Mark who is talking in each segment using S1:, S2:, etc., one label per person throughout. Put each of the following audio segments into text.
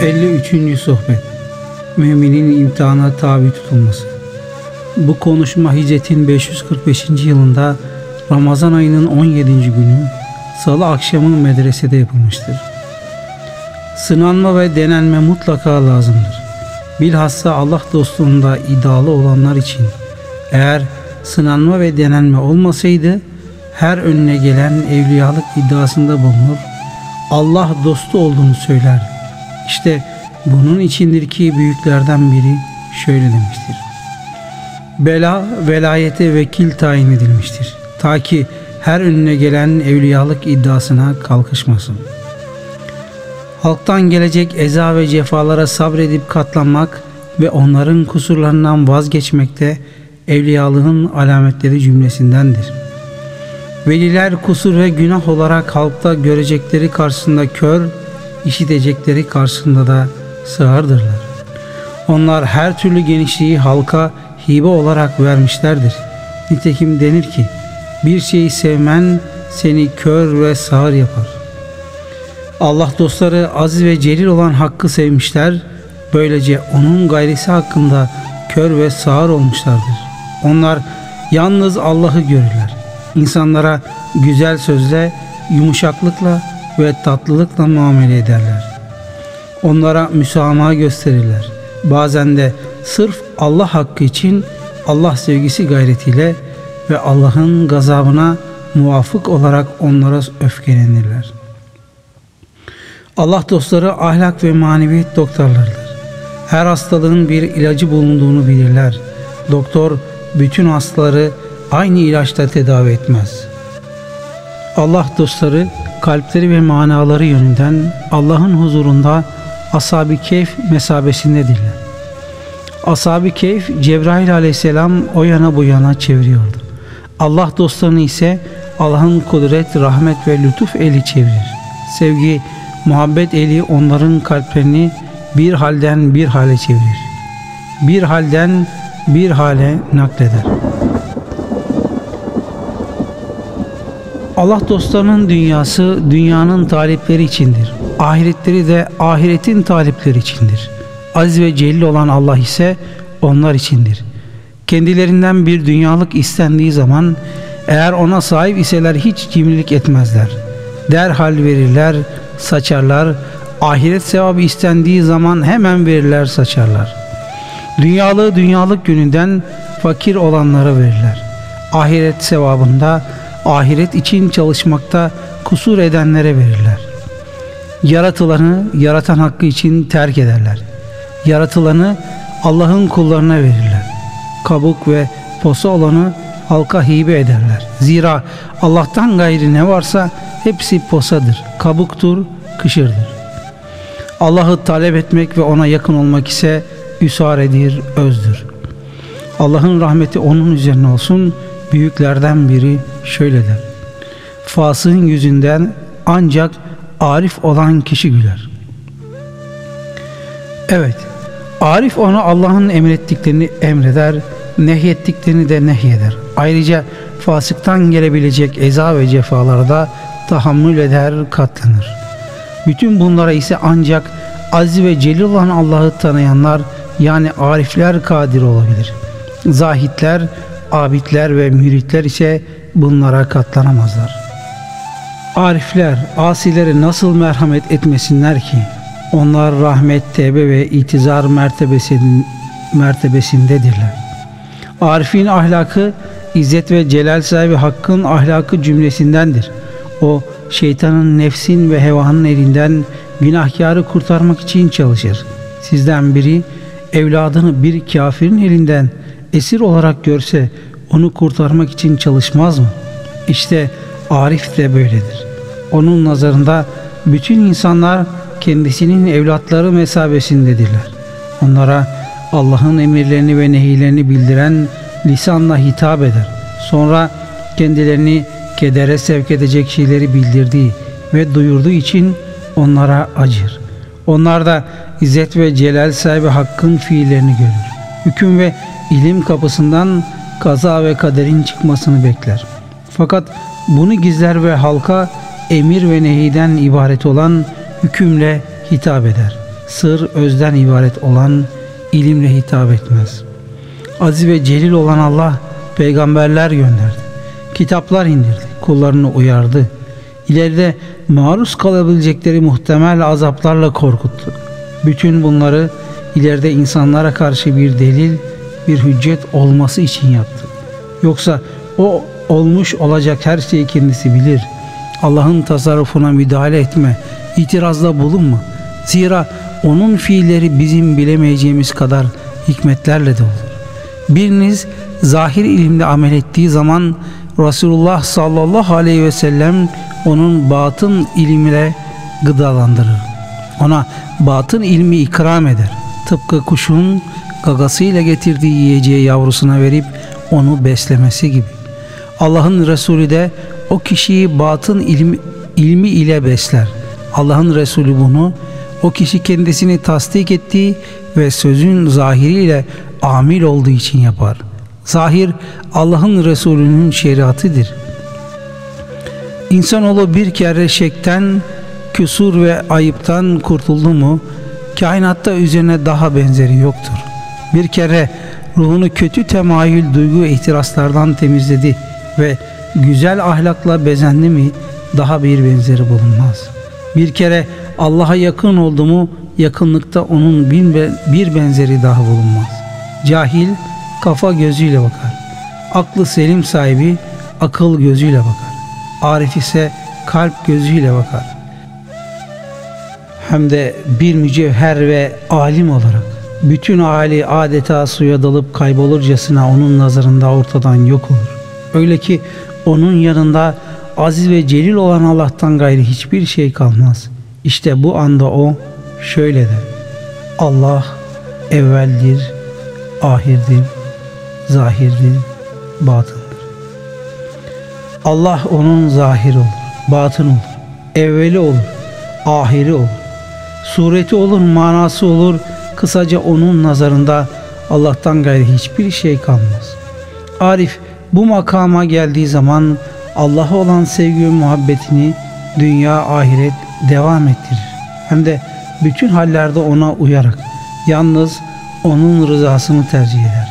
S1: 53. Sohbet Müminin imtihana tabi tutulması Bu konuşma hicretin 545. yılında Ramazan ayının 17. günü Salı akşamı medresede yapılmıştır. Sınanma ve denenme mutlaka lazımdır. Bilhassa Allah dostluğunda iddialı olanlar için eğer sınanma ve denenme olmasaydı her önüne gelen evliyalık iddiasında bulunur, Allah dostu olduğunu söyler. İşte bunun içindir ki büyüklerden biri şöyle demiştir. Bela velayete vekil tayin edilmiştir. Ta ki her önüne gelen evliyalık iddiasına kalkışmasın. Halktan gelecek eza ve cefalara sabredip katlanmak ve onların kusurlarından vazgeçmek de evliyalığın alametleri cümlesindendir. Veliler kusur ve günah olarak halkta görecekleri karşısında kör, işitecekleri karşısında da sığardırlar. Onlar her türlü genişliği halka hibe olarak vermişlerdir. Nitekim denir ki, bir şeyi sevmen seni kör ve sağır yapar. Allah dostları aziz ve celil olan hakkı sevmişler, böylece onun gayrisi hakkında kör ve sağır olmuşlardır. Onlar yalnız Allah'ı görürler. İnsanlara güzel sözle, yumuşaklıkla ve tatlılıkla muamele ederler. Onlara müsamaha gösterirler. Bazen de sırf Allah hakkı için Allah sevgisi gayretiyle ve Allah'ın gazabına muvafık olarak onlara öfkelenirler. Allah dostları ahlak ve maneviyet doktorlarıdır. Her hastalığın bir ilacı bulunduğunu bilirler. Doktor bütün hastaları aynı ilaçla tedavi etmez. Allah dostları kalpleri ve manaları yönünden Allah'ın huzurunda ashab-ı keyf mesabesindedirler. Ashab-ı keyf Cebrail aleyhisselam o yana bu yana çeviriyordu. Allah dostlarını ise Allah'ın kudret, rahmet ve lütuf eli çevirir. Sevgi, muhabbet eli onların kalplerini bir halden bir hale çevirir. Bir halden bir hale nakleder. Allah dostlarının dünyası dünyanın talipleri içindir. Ahiretleri de ahiretin talipleri içindir. Aziz ve celil olan Allah ise onlar içindir. Kendilerinden bir dünyalık istendiği zaman eğer ona sahip iseler hiç cimrilik etmezler. Derhal verirler, saçarlar. Ahiret sevabı istendiği zaman hemen verirler, saçarlar. Dünyalığı dünyalık gününden fakir olanlara verirler. Ahiret sevabında ahiret için çalışmakta kusur edenlere verirler. Yaratılanı yaratan hakkı için terk ederler. Yaratılanı Allah'ın kullarına verirler. Kabuk ve posa olanı halka hibe ederler. Zira Allah'tan gayri ne varsa hepsi posadır, kabuktur, kışırdır. Allah'ı talep etmek ve ona yakın olmak ise üsaredir, özdür. Allah'ın rahmeti onun üzerine olsun. Büyüklerden biri şöyle der. Fasığın yüzünden ancak arif olan kişi güler. Evet, arif ona Allah'ın emrettiklerini emreder, nehyettiklerini de nehyeder. Ayrıca fasıktan gelebilecek eza ve cefalara da tahammül eder, katlanır. Bütün bunlara ise ancak aziz ve celil olan Allah'ı tanıyanlar yani arifler kadir olabilir. Zahitler, abidler ve müritler ise bunlara katlanamazlar. Arifler asilere nasıl merhamet etmesinler ki? Onlar rahmet, tevbe ve itizar mertebesinin, mertebesindedirler. Arifin ahlakı İzzet ve celal sahibi hakkın ahlakı cümlesindendir. O şeytanın nefsin ve hevanın elinden günahkarı kurtarmak için çalışır. Sizden biri evladını bir kafirin elinden esir olarak görse onu kurtarmak için çalışmaz mı? İşte Arif de böyledir. Onun nazarında bütün insanlar kendisinin evlatları mesabesindedirler. Onlara Allah'ın emirlerini ve nehilerini bildiren lisanla hitap eder. Sonra kendilerini kedere sevk edecek şeyleri bildirdiği ve duyurduğu için onlara acır. Onlar da İzzet ve Celal sahibi Hakk'ın fiillerini görür. Hüküm ve ilim kapısından kaza ve kaderin çıkmasını bekler. Fakat bunu gizler ve halka emir ve nehiden ibaret olan hükümle hitap eder. sır özden ibaret olan ilimle hitap etmez. Aziz ve celil olan Allah peygamberler gönderdi. Kitaplar indirdi. Kullarını uyardı. İleride maruz kalabilecekleri muhtemel azaplarla korkuttu. Bütün bunları ileride insanlara karşı bir delil, bir hüccet olması için yaptı. Yoksa o olmuş olacak her şeyi kendisi bilir. Allah'ın tasarrufuna müdahale etme, itirazda bulunma. Zira onun fiilleri bizim bilemeyeceğimiz kadar hikmetlerle de olur. Biriniz zahir ilimle amel ettiği zaman Resulullah sallallahu aleyhi ve sellem onun batın ilimle gıdalandırır. Ona batın ilmi ikram eder. Tıpkı kuşun gagasıyla getirdiği yiyeceği yavrusuna verip onu beslemesi gibi. Allah'ın Resulü de o kişiyi batın ilmi, ilmi ile besler. Allah'ın Resulü bunu o kişi kendisini tasdik ettiği ve sözün zahiriyle amil olduğu için yapar. Zahir Allah'ın Resulü'nün şeriatıdır. İnsanoğlu bir kere şekten, küsur ve ayıptan kurtuldu mu, kainatta üzerine daha benzeri yoktur. Bir kere ruhunu kötü temayül, duygu ihtiraslardan temizledi ve güzel ahlakla bezendi mi, daha bir benzeri bulunmaz. Bir kere Allah'a yakın oldu mu, yakınlıkta onun bir benzeri daha bulunmaz. Cahil, kafa gözüyle bakar. Aklı selim sahibi akıl gözüyle bakar. Arif ise kalp gözüyle bakar. Hem de bir mücevher ve alim olarak bütün hali adeta suya dalıp kaybolurcasına onun nazarında ortadan yok olur. Öyle ki onun yanında aziz ve celil olan Allah'tan gayri hiçbir şey kalmaz. İşte bu anda o şöyle der. Allah evveldir, ahirdir, zahirdir, batındır. Allah onun zahir olur, batın olur, evveli olur, ahiri olur, sureti olur, manası olur, kısaca onun nazarında Allah'tan gayri hiçbir şey kalmaz. Arif bu makama geldiği zaman Allah'a olan sevgi ve muhabbetini dünya ahiret devam ettirir. Hem de bütün hallerde ona uyarak yalnız onun rızasını tercih eder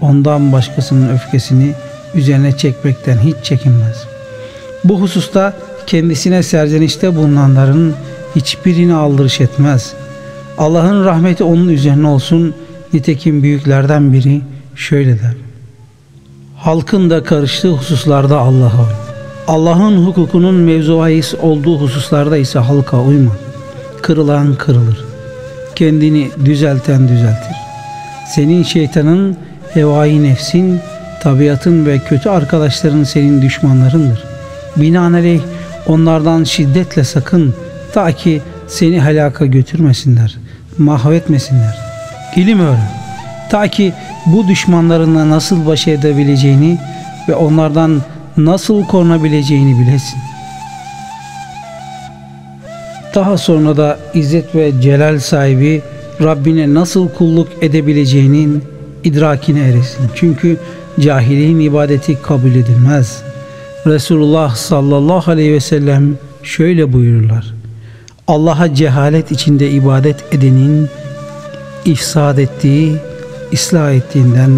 S1: ondan başkasının öfkesini üzerine çekmekten hiç çekinmez. Bu hususta kendisine serzenişte bulunanların hiçbirini aldırış etmez. Allah'ın rahmeti onun üzerine olsun. Nitekim büyüklerden biri şöyle der. Halkın da karıştığı hususlarda Allah'a. Allah'ın hukukunun mevzuayis olduğu hususlarda ise halka uyma. Kırılan kırılır. Kendini düzelten düzeltir. Senin şeytanın hevai nefsin, tabiatın ve kötü arkadaşların senin düşmanlarındır. Binaenaleyh onlardan şiddetle sakın ta ki seni helaka götürmesinler, mahvetmesinler. İlim öğren. Ta ki bu düşmanlarınla nasıl baş edebileceğini ve onlardan nasıl korunabileceğini bilesin. Daha sonra da İzzet ve Celal sahibi Rabbine nasıl kulluk edebileceğinin idrakine eresin. Çünkü cahilin ibadeti kabul edilmez. Resulullah sallallahu aleyhi ve sellem şöyle buyururlar. Allah'a cehalet içinde ibadet edenin ifsad ettiği, ıslah ettiğinden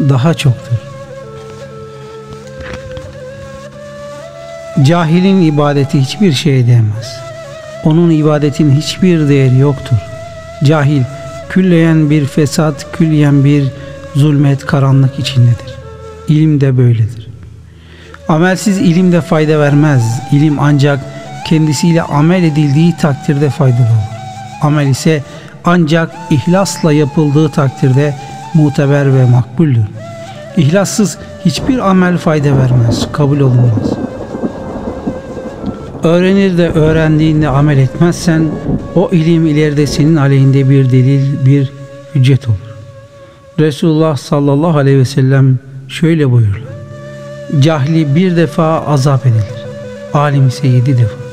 S1: daha çoktur. Cahilin ibadeti hiçbir şey değmez. Onun ibadetin hiçbir değeri yoktur. Cahil külleyen bir fesat, külleyen bir zulmet, karanlık içindedir. İlim de böyledir. Amelsiz ilim de fayda vermez. İlim ancak kendisiyle amel edildiği takdirde faydalı olur. Amel ise ancak ihlasla yapıldığı takdirde muteber ve makbuldür. İhlassız hiçbir amel fayda vermez, kabul olunmaz. Öğrenir de öğrendiğinde amel etmezsen o ilim ileride senin aleyhinde bir delil, bir hüccet olur. Resulullah sallallahu aleyhi ve sellem şöyle buyurur. Cahli bir defa azap edilir. Alim ise yedi defa.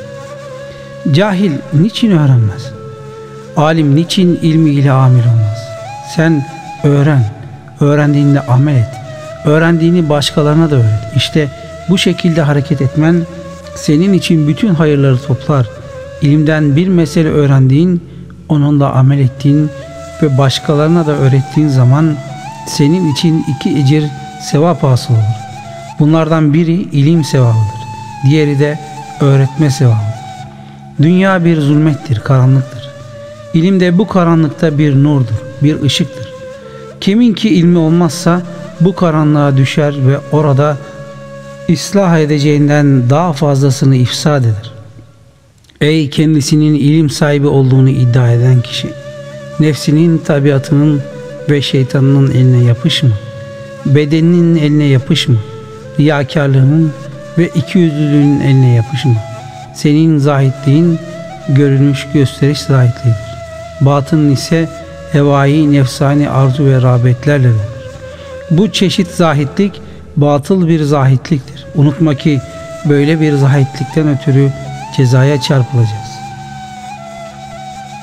S1: Cahil niçin öğrenmez? Alim niçin ilmiyle amil olmaz? Sen öğren. Öğrendiğinde amel et. Öğrendiğini başkalarına da öğret. İşte bu şekilde hareket etmen senin için bütün hayırları toplar. İlimden bir mesele öğrendiğin onunla amel ettiğin ve başkalarına da öğrettiğin zaman senin için iki ecir sevap hasıl olur. Bunlardan biri ilim sevabıdır. Diğeri de öğretme sevabıdır. Dünya bir zulmettir, karanlıktır. İlim de bu karanlıkta bir nurdur, bir ışıktır. Kimin ki ilmi olmazsa bu karanlığa düşer ve orada ıslah edeceğinden daha fazlasını ifsad eder. Ey kendisinin ilim sahibi olduğunu iddia eden kişi! Nefsinin tabiatının ve şeytanının eline yapışma. Bedeninin eline yapışma. Riyakarlığının ve ikiyüzlülüğün eline yapışma. Senin zahitliğin görünüş gösteriş zahitliğidir. Batın ise hevai nefsani arzu ve rağbetlerle olur. Bu çeşit zahitlik batıl bir zahitliktir. Unutma ki böyle bir zahitlikten ötürü cezaya çarpılacağız.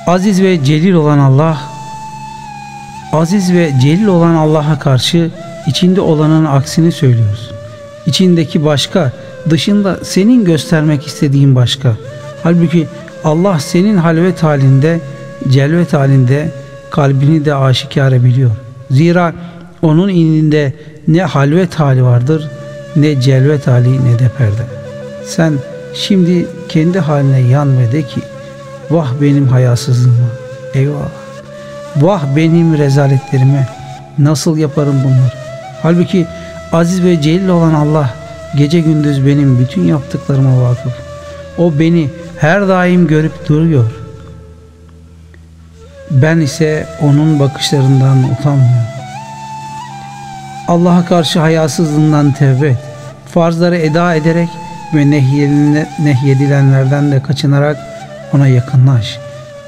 S1: Aziz ve celil olan Allah Aziz ve celil olan Allah'a karşı içinde olanın aksini söylüyoruz. İçindeki başka, dışında senin göstermek istediğin başka. Halbuki Allah senin halvet halinde, celvet halinde kalbini de aşikare biliyor. Zira onun ininde ne halvet hali vardır, ne celvet hali ne de perde. Sen şimdi kendi haline yan ve de ki, vah benim hayasızlığıma, eyvah. Vah benim rezaletlerime, nasıl yaparım bunları? Halbuki aziz ve celil olan Allah gece gündüz benim bütün yaptıklarıma vakıf. O beni her daim görüp duruyor. Ben ise onun bakışlarından utanmıyorum. Allah'a karşı hayasızlığından tevbe et. Farzları eda ederek ve nehyedilenlerden de kaçınarak ona yakınlaş.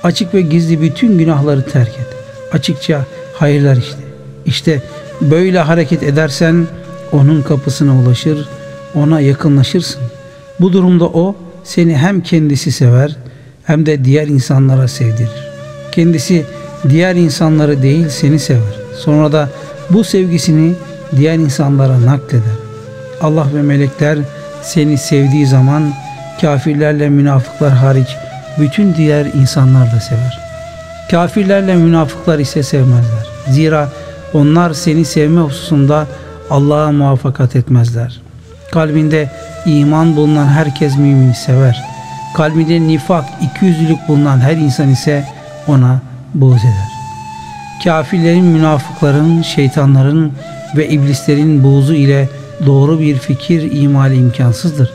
S1: Açık ve gizli bütün günahları terk et. Açıkça hayırlar işte. İşte böyle hareket edersen onun kapısına ulaşır, ona yakınlaşırsın. Bu durumda o seni hem kendisi sever hem de diğer insanlara sevdirir. Kendisi diğer insanları değil seni sever. Sonra da bu sevgisini diğer insanlara nakleder. Allah ve melekler seni sevdiği zaman kafirlerle münafıklar hariç bütün diğer insanlar da sever. Kafirlerle münafıklar ise sevmezler. Zira onlar seni sevme hususunda Allah'a muvaffakat etmezler. Kalbinde iman bulunan herkes mümini sever. Kalbinde nifak, ikiyüzlülük bulunan her insan ise ona buğz eder. Kafirlerin, münafıkların, şeytanların ve iblislerin buğzu ile doğru bir fikir imali imkansızdır.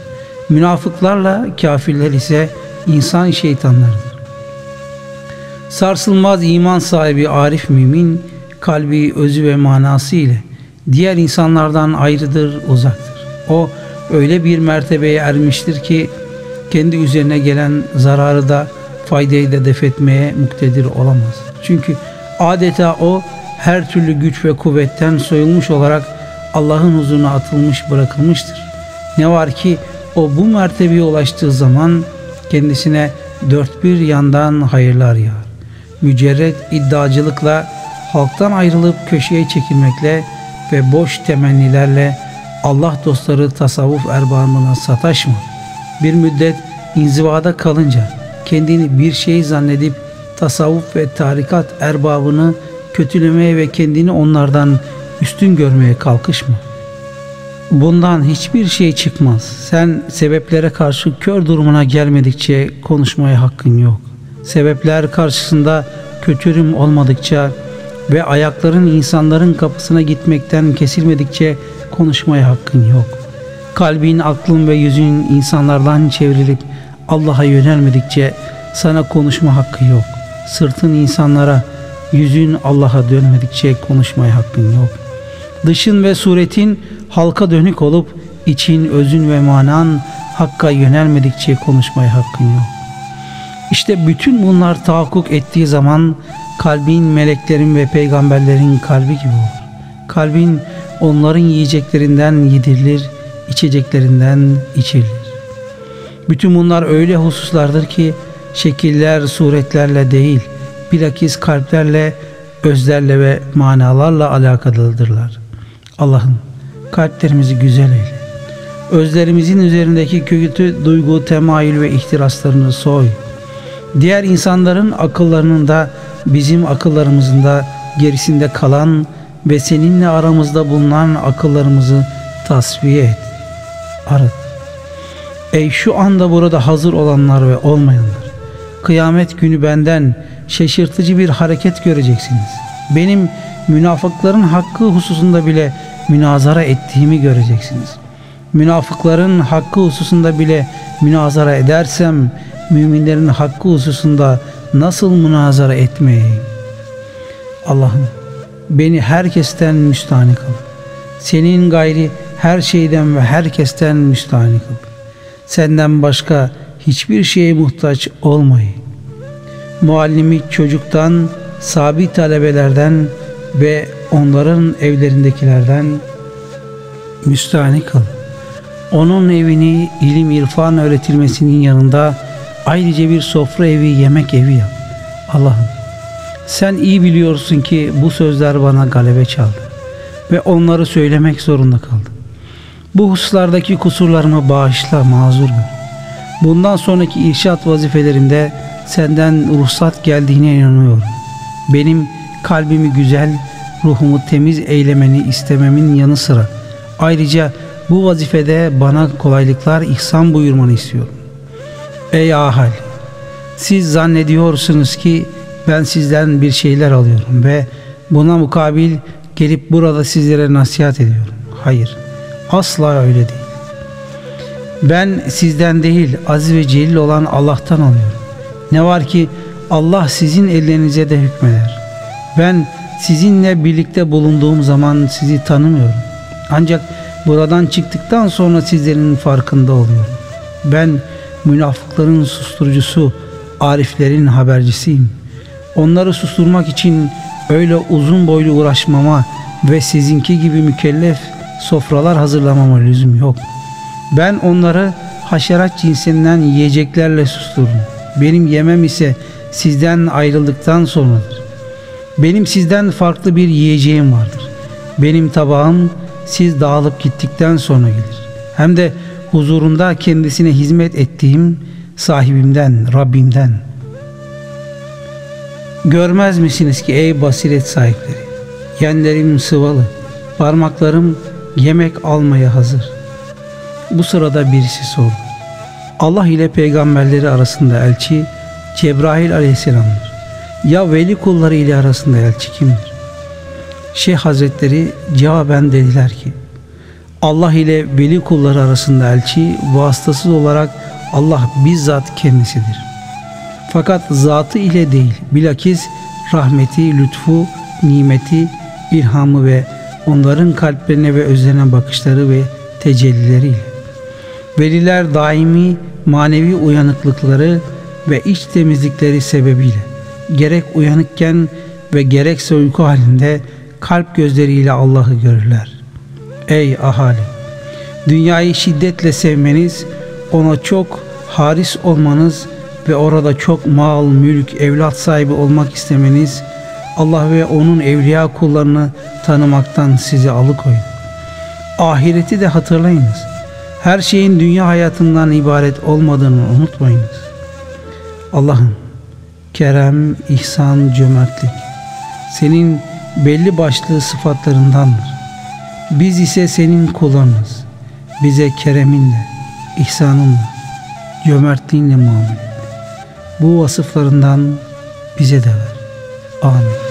S1: Münafıklarla kafirler ise insan şeytanlarıdır. Sarsılmaz iman sahibi arif mümin kalbi özü ve manası ile diğer insanlardan ayrıdır, uzaktır. O öyle bir mertebeye ermiştir ki kendi üzerine gelen zararı da faydayı da def etmeye muktedir olamaz. Çünkü adeta o her türlü güç ve kuvvetten soyulmuş olarak Allah'ın huzuruna atılmış bırakılmıştır. Ne var ki o bu mertebeye ulaştığı zaman kendisine dört bir yandan hayırlar yağar. Mücerret iddiacılıkla halktan ayrılıp köşeye çekilmekle ve boş temennilerle Allah dostları tasavvuf erbabına sataşma. Bir müddet inzivada kalınca kendini bir şey zannedip tasavvuf ve tarikat erbabını kötülemeye ve kendini onlardan üstün görmeye kalkışma. Bundan hiçbir şey çıkmaz. Sen sebeplere karşı kör durumuna gelmedikçe konuşmaya hakkın yok. Sebepler karşısında kötürüm olmadıkça ve ayakların insanların kapısına gitmekten kesilmedikçe konuşmaya hakkın yok. Kalbin, aklın ve yüzün insanlardan çevrilip Allah'a yönelmedikçe sana konuşma hakkı yok. Sırtın insanlara, yüzün Allah'a dönmedikçe konuşmaya hakkın yok. Dışın ve suretin halka dönük olup için, özün ve manan Hakk'a yönelmedikçe konuşmaya hakkın yok. İşte bütün bunlar tahakkuk ettiği zaman kalbin meleklerin ve peygamberlerin kalbi gibi olur. Kalbin onların yiyeceklerinden yedirilir, içeceklerinden içilir. Bütün bunlar öyle hususlardır ki şekiller, suretlerle değil, bilakis kalplerle, özlerle ve manalarla alakalıdırlar. Allah'ım kalplerimizi güzel eyle. Özlerimizin üzerindeki kötü duygu, temayül ve ihtiraslarını soy. Diğer insanların akıllarının da bizim akıllarımızın da gerisinde kalan ve seninle aramızda bulunan akıllarımızı tasfiye et. Arıt. Ey şu anda burada hazır olanlar ve olmayanlar. Kıyamet günü benden şaşırtıcı bir hareket göreceksiniz. Benim münafıkların hakkı hususunda bile münazara ettiğimi göreceksiniz. Münafıkların hakkı hususunda bile münazara edersem müminlerin hakkı hususunda nasıl münazara etmeyeyim? Allah'ım beni herkesten müstahni kıl. Senin gayri her şeyden ve herkesten müstahni kıl. Senden başka hiçbir şeye muhtaç olmayın. Muallimi çocuktan, sabit talebelerden ve onların evlerindekilerden müstahni kıl. Onun evini ilim irfan öğretilmesinin yanında ayrıca bir sofra evi, yemek evi yap. Allah'ım sen iyi biliyorsun ki bu sözler bana galebe çaldı ve onları söylemek zorunda kaldım. Bu hususlardaki kusurlarımı bağışla, mazur gör. Bundan sonraki irşat vazifelerimde senden ruhsat geldiğine inanıyorum. Benim kalbimi güzel, ruhumu temiz eylemeni istememin yanı sıra ayrıca bu vazifede bana kolaylıklar ihsan buyurmanı istiyorum. Ey ahal! Siz zannediyorsunuz ki ben sizden bir şeyler alıyorum ve buna mukabil gelip burada sizlere nasihat ediyorum. Hayır, asla öyle değil. Ben sizden değil, aziz ve celil olan Allah'tan alıyorum. Ne var ki Allah sizin ellerinize de hükmeder. Ben sizinle birlikte bulunduğum zaman sizi tanımıyorum. Ancak buradan çıktıktan sonra sizlerin farkında oluyorum. Ben münafıkların susturucusu, ariflerin habercisiyim. Onları susturmak için öyle uzun boylu uğraşmama ve sizinki gibi mükellef sofralar hazırlamama lüzum yok. Ben onları haşerat cinsinden yiyeceklerle susturdum. Benim yemem ise sizden ayrıldıktan sonradır. Benim sizden farklı bir yiyeceğim vardır. Benim tabağım siz dağılıp gittikten sonra gelir. Hem de huzurunda kendisine hizmet ettiğim sahibimden, Rabbimden. Görmez misiniz ki ey basiret sahipleri? Yenlerim sıvalı, parmaklarım yemek almaya hazır. Bu sırada birisi sordu. Allah ile peygamberleri arasında elçi Cebrail aleyhisselamdır. Ya veli kulları ile arasında elçi kimdir? Şeyh Hazretleri cevaben dediler ki Allah ile veli kulları arasında elçi vasıtasız olarak Allah bizzat kendisidir. Fakat zatı ile değil bilakis rahmeti, lütfu, nimeti, ilhamı ve onların kalplerine ve özlerine bakışları ve tecellileriyle. Veliler daimi manevi uyanıklıkları ve iç temizlikleri sebebiyle gerek uyanıkken ve gerekse uyku halinde kalp gözleriyle Allah'ı görürler. Ey ahali! Dünyayı şiddetle sevmeniz, ona çok haris olmanız ve orada çok mal, mülk, evlat sahibi olmak istemeniz Allah ve onun evliya kullarını tanımaktan sizi alıkoydu. Ahireti de hatırlayınız. Her şeyin dünya hayatından ibaret olmadığını unutmayınız. Allah'ım kerem, ihsan, cömertlik senin belli başlı sıfatlarındandır. Biz ise senin kullarınız. Bize kereminle, ihsanınla, cömertliğinle muamele Bu vasıflarından bize de ver. Amin.